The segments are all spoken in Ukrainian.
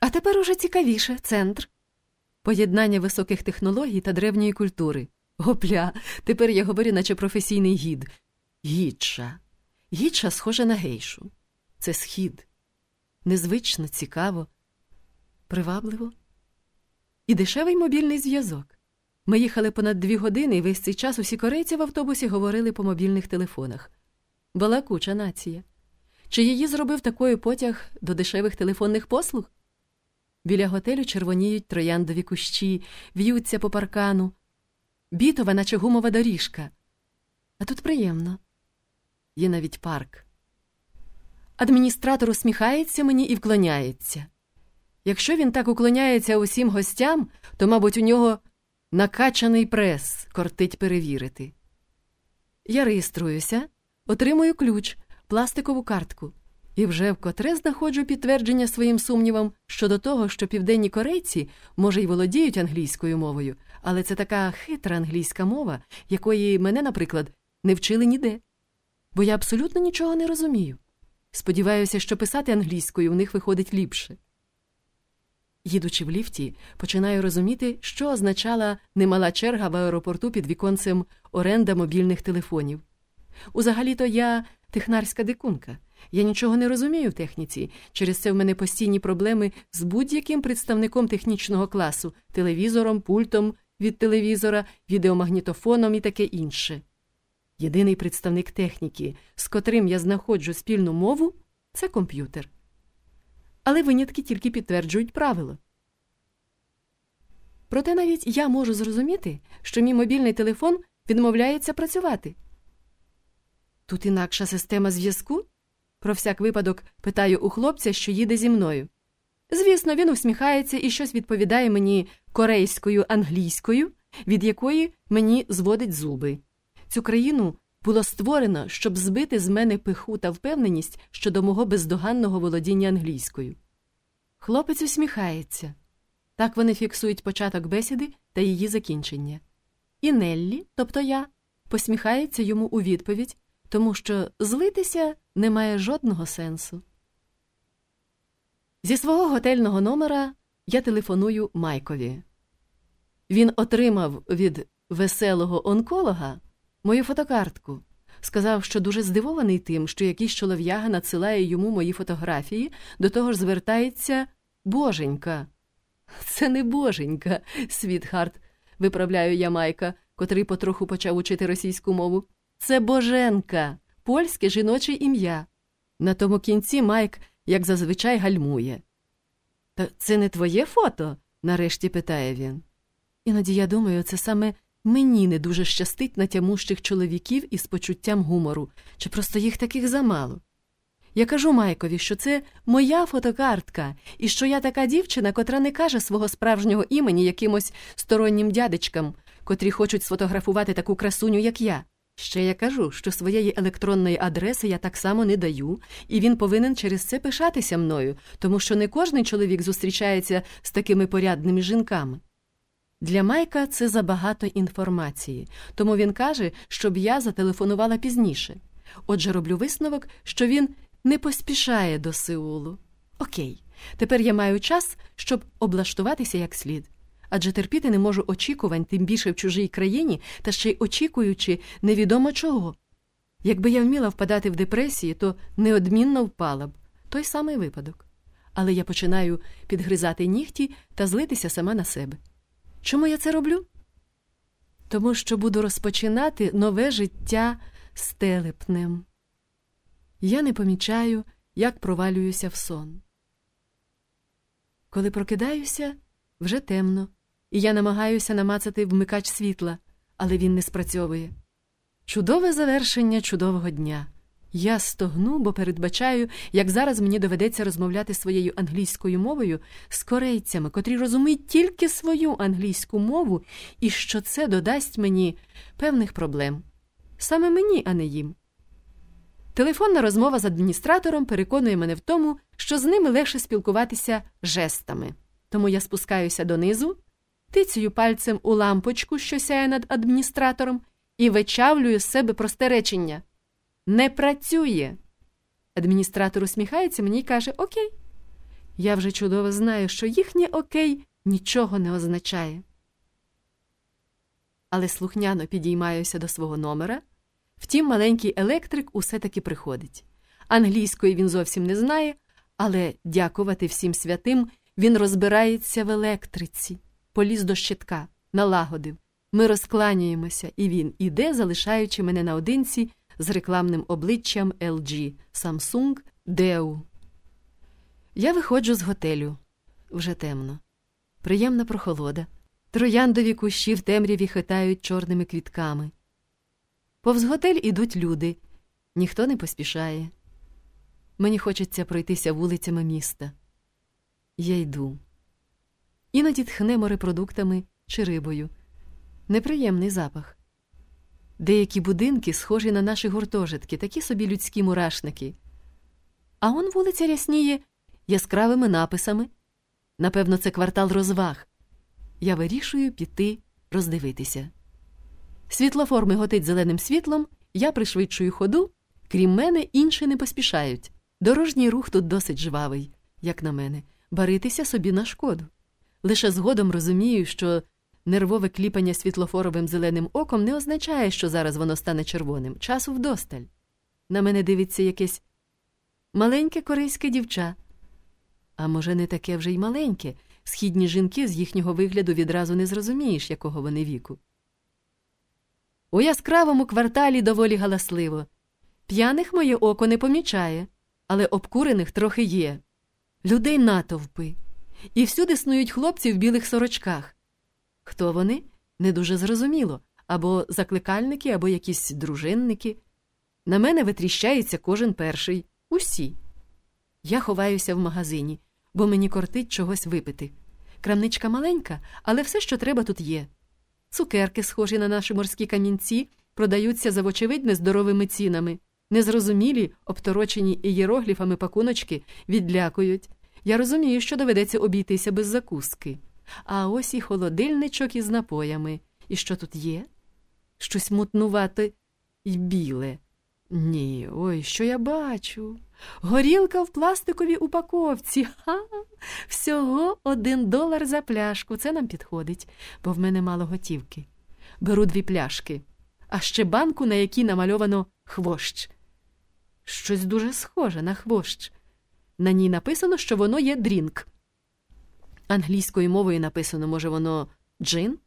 А тепер уже цікавіше центр. Поєднання високих технологій та древньої культури. Гопля, тепер я говорю, наче професійний гід. Гідша. Гідша схожа на гейшу. Це схід. Незвично, цікаво, привабливо. І дешевий мобільний зв'язок. Ми їхали понад дві години, і весь цей час усі корейці в автобусі говорили по мобільних телефонах. Балакуча нація. Чи її зробив такою потяг до дешевих телефонних послуг? Біля готелю червоніють трояндові кущі, в'ються по паркану, бітова, наче гумова доріжка. А тут приємно. Є навіть парк. Адміністратор усміхається мені і вклоняється. Якщо він так уклоняється усім гостям, то, мабуть, у нього накачаний прес кортить перевірити. Я реєструюся, отримую ключ, пластикову картку і вже вкотре знаходжу підтвердження своїм сумнівам щодо того, що південні корейці, може, й володіють англійською мовою, але це така хитра англійська мова, якої мене, наприклад, не вчили ніде. Бо я абсолютно нічого не розумію. Сподіваюся, що писати англійською в них виходить ліпше. Їдучи в ліфті, починаю розуміти, що означала немала черга в аеропорту під віконцем оренда мобільних телефонів. Узагалі-то я технарська дикунка. Я нічого не розумію в техніці. Через це в мене постійні проблеми з будь-яким представником технічного класу телевізором, пультом від телевізора, відеомагнітофоном і таке інше. Єдиний представник техніки, з котрим я знаходжу спільну мову, це комп'ютер. Але винятки тільки підтверджують правило. Проте навіть я можу зрозуміти, що мій мобільний телефон відмовляється працювати. Тут інакша система зв'язку? Про всяк випадок питаю у хлопця, що їде зі мною. Звісно, він усміхається і щось відповідає мені корейською англійською, від якої мені зводить зуби. Цю країну було створено, щоб збити з мене пиху та впевненість щодо мого бездоганного володіння англійською. Хлопець усміхається. Так вони фіксують початок бесіди та її закінчення. І Неллі, тобто я, посміхається йому у відповідь, тому що злитися не має жодного сенсу. Зі свого готельного номера я телефоную Майкові. Він отримав від веселого онколога мою фотокартку. Сказав, що дуже здивований тим, що якийсь чолов'яга надсилає йому мої фотографії, до того ж звертається боженька. Це не боженька, Світхарт, виправляю я Майка, котрий потроху почав учити російську мову. Це боженка, польське жіноче ім'я. На тому кінці Майк, як зазвичай, гальмує. Та це не твоє фото? нарешті питає він. Іноді я думаю, це саме мені не дуже щастить на тямущих чоловіків із почуттям гумору, чи просто їх таких замало. Я кажу Майкові, що це моя фотокартка, і що я така дівчина, котра не каже свого справжнього імені якимось стороннім дядечкам, котрі хочуть сфотографувати таку красуню, як я. Ще я кажу, що своєї електронної адреси я так само не даю, і він повинен через це пишатися мною, тому що не кожний чоловік зустрічається з такими порядними жінками. Для Майка це забагато інформації, тому він каже, щоб я зателефонувала пізніше. Отже, роблю висновок, що він не поспішає до Сеулу. Окей, тепер я маю час, щоб облаштуватися як слід. Адже терпіти не можу очікувань, тим більше в чужій країні, та ще й очікуючи невідомо чого. Якби я вміла впадати в депресії, то неодмінно впала б той самий випадок. Але я починаю підгризати нігті та злитися сама на себе. Чому я це роблю? Тому що буду розпочинати нове життя з телепнем. Я не помічаю, як провалююся в сон. Коли прокидаюся, вже темно, і я намагаюся намацати вмикач світла, але він не спрацьовує. Чудове завершення чудового дня. Я стогну, бо передбачаю, як зараз мені доведеться розмовляти своєю англійською мовою з корейцями, котрі розуміють тільки свою англійську мову, і що це додасть мені певних проблем. Саме мені, а не їм. Телефонна розмова з адміністратором переконує мене в тому, що з ними легше спілкуватися жестами. Тому я спускаюся донизу, тицюю пальцем у лампочку, що сяє над адміністратором, і вичавлюю з себе просте речення. Не працює. Адміністратор усміхається мені і каже Окей. Я вже чудово знаю, що їхнє окей нічого не означає. Але слухняно підіймаюся до свого номера. Втім, маленький електрик усе таки приходить. Англійської він зовсім не знає, але дякувати всім святим він розбирається в електриці, поліз до щитка, налагодив. Ми розкланюємося, і він іде, залишаючи мене наодинці з рекламним обличчям LG, Samsung, Deo. Я виходжу з готелю вже темно. Приємна прохолода. Трояндові кущі в темряві хитають чорними квітками. Повз готель ідуть люди, ніхто не поспішає. Мені хочеться пройтися вулицями міста. Я йду. Іноді тхне морепродуктами чи рибою. Неприємний запах. Деякі будинки схожі на наші гуртожитки, такі собі людські мурашники. А он вулиця рясніє яскравими написами. Напевно, це квартал розваг. Я вирішую піти роздивитися. Світлофор миготить зеленим світлом, я пришвидшую ходу, крім мене, інші не поспішають. Дорожній рух тут досить жвавий, як на мене, баритися собі на шкоду. Лише згодом розумію, що нервове кліпання світлофоровим зеленим оком не означає, що зараз воно стане червоним. Часу вдосталь. На мене дивиться якесь маленьке корейське дівча. А може, не таке вже й маленьке. Східні жінки з їхнього вигляду відразу не зрозумієш, якого вони віку. У яскравому кварталі доволі галасливо. П'яних моє око не помічає, але обкурених трохи є. Людей натовпи. І всюди снують хлопці в білих сорочках. Хто вони? Не дуже зрозуміло або закликальники, або якісь дружинники. На мене витріщається кожен перший. Усі. Я ховаюся в магазині, бо мені кортить чогось випити. Крамничка маленька, але все, що треба, тут є. Цукерки, схожі на наші морські камінці, продаються за вочевидь нездоровими цінами. Незрозумілі, обторочені ієрогліфами пакуночки відлякують. Я розумію, що доведеться обійтися без закуски. А ось і холодильничок із напоями. І що тут є? Щось мутнувате і біле. Ні, ой, що я бачу? Горілка в пластиковій упаковці. Ха! Всього один долар за пляшку. Це нам підходить, бо в мене мало готівки. Беру дві пляшки, а ще банку, на якій намальовано хвощ. Щось дуже схоже на хвощ. На ній написано, що воно є drink. Англійською мовою написано, може, воно джин?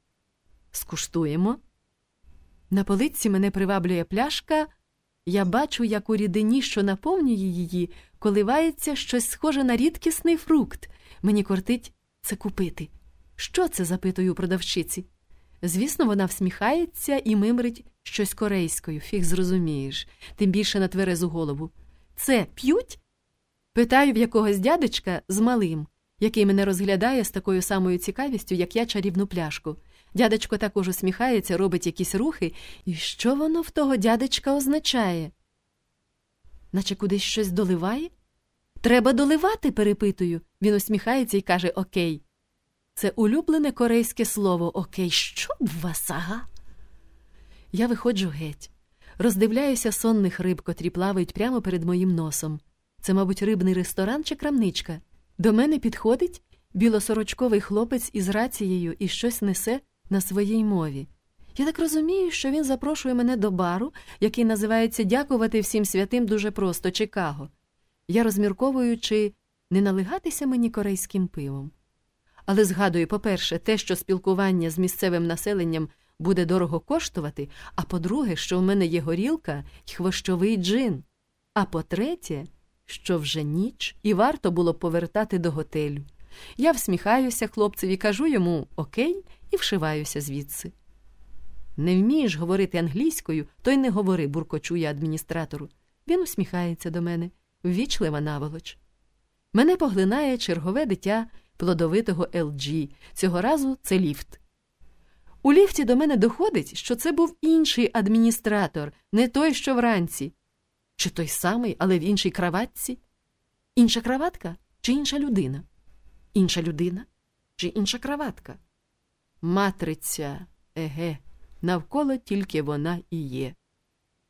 Скуштуємо. На полиці мене приваблює пляшка. Я бачу, як у рідині, що наповнює її, коливається щось схоже на рідкісний фрукт. Мені кортить це купити. Що це? запитую продавчиці. Звісно, вона всміхається і мимрить щось корейською, фіг зрозумієш, тим більше на тверезу голову. Це п'ють? Питаю в якогось дядечка з малим, який мене розглядає з такою самою цікавістю, як я чарівну пляшку. Дядечко також усміхається, робить якісь рухи, і що воно в того дядечка означає? Наче кудись щось доливає? Треба доливати, перепитую. Він усміхається і каже Окей. Це улюблене корейське слово Окей, що б вас, ага? Я виходжу геть, роздивляюся сонних риб, котрі плавають прямо перед моїм носом. Це, мабуть, рибний ресторан чи крамничка. До мене підходить білосорочковий хлопець із рацією і щось несе на своїй мові. Я так розумію, що він запрошує мене до бару, який називається Дякувати всім святим дуже просто Чикаго. Я розмірковую, чи не налигатися мені корейським пивом. Але згадую, по-перше, те, що спілкування з місцевим населенням буде дорого коштувати, а по-друге, що в мене є горілка й хвощовий джин. А по-третє, що вже ніч, і варто було повертати до готелю. Я всміхаюся хлопцеві, кажу йому окей і вшиваюся звідси. Не вмієш говорити англійською, то й не говори, буркочу я адміністратору. Він усміхається до мене, ввічлива наволоч. Мене поглинає чергове дитя плодовитого LG. Цього разу це ліфт. У ліфті до мене доходить, що це був інший адміністратор, не той, що вранці. Чи той самий, але в іншій краватці? Інша краватка чи інша людина? Інша людина чи інша краватка? Матриця, еге, навколо тільки вона і є.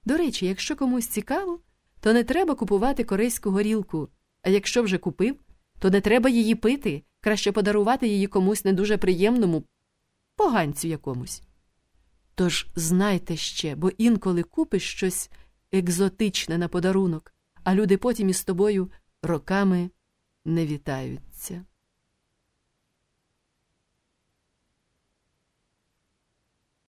До речі, якщо комусь цікаво, то не треба купувати корейську горілку, а якщо вже купив, то не треба її пити, краще подарувати її комусь не дуже приємному, поганцю якомусь. Тож знайте ще, бо інколи купиш щось екзотичне на подарунок, а люди потім із тобою роками не вітаються.